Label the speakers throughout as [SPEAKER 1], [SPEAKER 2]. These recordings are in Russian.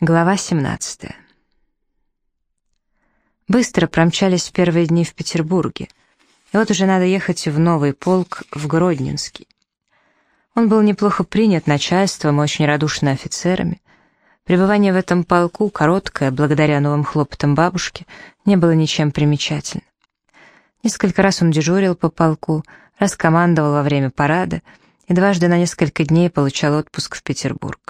[SPEAKER 1] Глава 17. Быстро промчались первые дни в Петербурге, и вот уже надо ехать в новый полк, в Гродненский. Он был неплохо принят начальством и очень радушно офицерами. Пребывание в этом полку, короткое, благодаря новым хлопотам бабушки, не было ничем примечательным. Несколько раз он дежурил по полку, раз командовал во время парада и дважды на несколько дней получал отпуск в Петербург.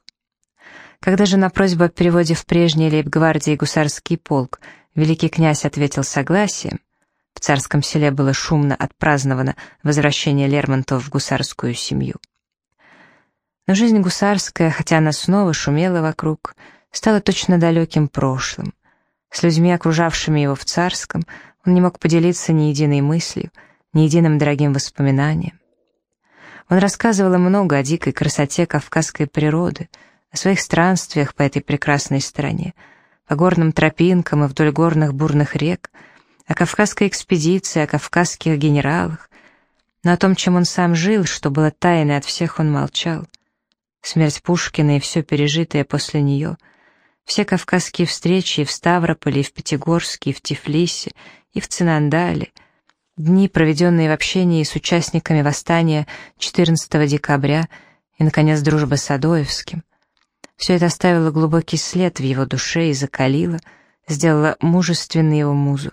[SPEAKER 1] Когда же на просьбу о переводе в прежний лейб-гвардии гусарский полк великий князь ответил согласием, в царском селе было шумно отпраздновано возвращение Лермонтова в гусарскую семью. Но жизнь гусарская, хотя она снова шумела вокруг, стала точно далеким прошлым. С людьми, окружавшими его в царском, он не мог поделиться ни единой мыслью, ни единым дорогим воспоминанием. Он рассказывал много о дикой красоте кавказской природы — о своих странствиях по этой прекрасной стране, по горным тропинкам и вдоль горных бурных рек, о кавказской экспедиции, о кавказских генералах, но о том, чем он сам жил, что было тайной от всех, он молчал. Смерть Пушкина и все пережитое после нее, все кавказские встречи и в Ставрополе, и в Пятигорске, и в Тифлисе, и в Цинандале, дни, проведенные в общении с участниками восстания 14 декабря, и, наконец, дружба с Адоевским, все это оставило глубокий след в его душе и закалило, сделало мужественной его музу.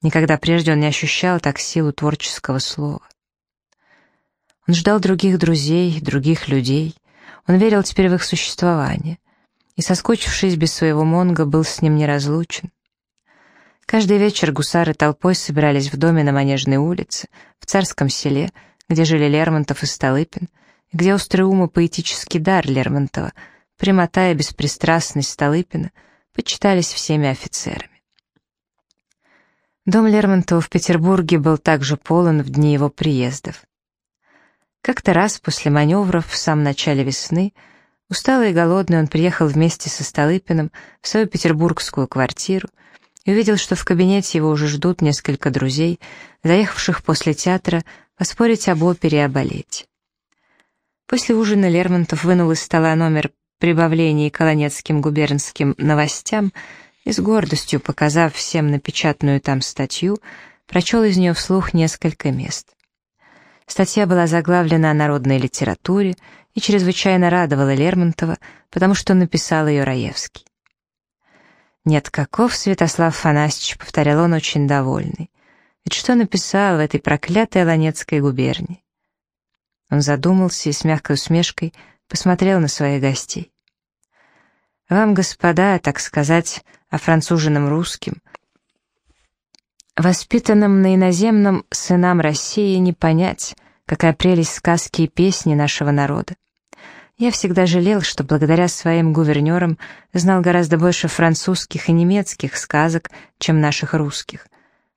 [SPEAKER 1] Никогда прежде он не ощущал так силу творческого слова. Он ждал других друзей, других людей. Он верил теперь в их существование. И, соскучившись без своего Монга, был с ним неразлучен. Каждый вечер гусары толпой собирались в доме на Манежной улице, в Царском селе, где жили Лермонтов и Столыпин, где острый ум и поэтический дар Лермонтова — прямота и беспристрастность Столыпина почитались всеми офицерами. Дом Лермонтова в Петербурге был также полон в дни его приездов. Как-то раз после маневров в самом начале весны, усталый и голодный, он приехал вместе со Столыпиным в свою петербургскую квартиру и увидел, что в кабинете его уже ждут несколько друзей, заехавших после театра поспорить об опере и о. После ужина Лермонтов вынул из стола номер прибавлении к колонецким губернским новостям и с гордостью показав всем напечатанную там статью, прочел из нее вслух несколько мест. Статья была заглавлена о народной литературе и чрезвычайно радовала Лермонтова, потому что написал ее Раевский. «Нет, каков Святослав Фанасьевич», — повторял он очень довольный. «Ведь что написал в этой проклятой Ланецкой губернии?» Он задумался и с мягкой усмешкой посмотрел на своих гостей. Вам, господа, так сказать, о француженном русским, воспитанным на иноземном сынам России не понять, какая прелесть сказки и песни нашего народа. Я всегда жалел, что благодаря своим гувернерам знал гораздо больше французских и немецких сказок, чем наших русских.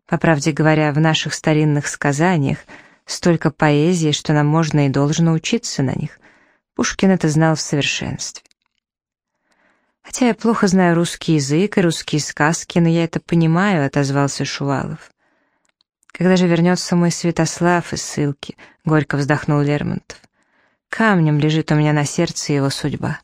[SPEAKER 1] По правде говоря, в наших старинных сказаниях столько поэзии, что нам можно и должно учиться на них. Пушкин это знал в совершенстве. «Хотя я плохо знаю русский язык и русские сказки, но я это понимаю», — отозвался Шувалов. «Когда же вернется мой Святослав из ссылки?» — горько вздохнул Лермонтов. «Камнем лежит у меня на сердце его судьба».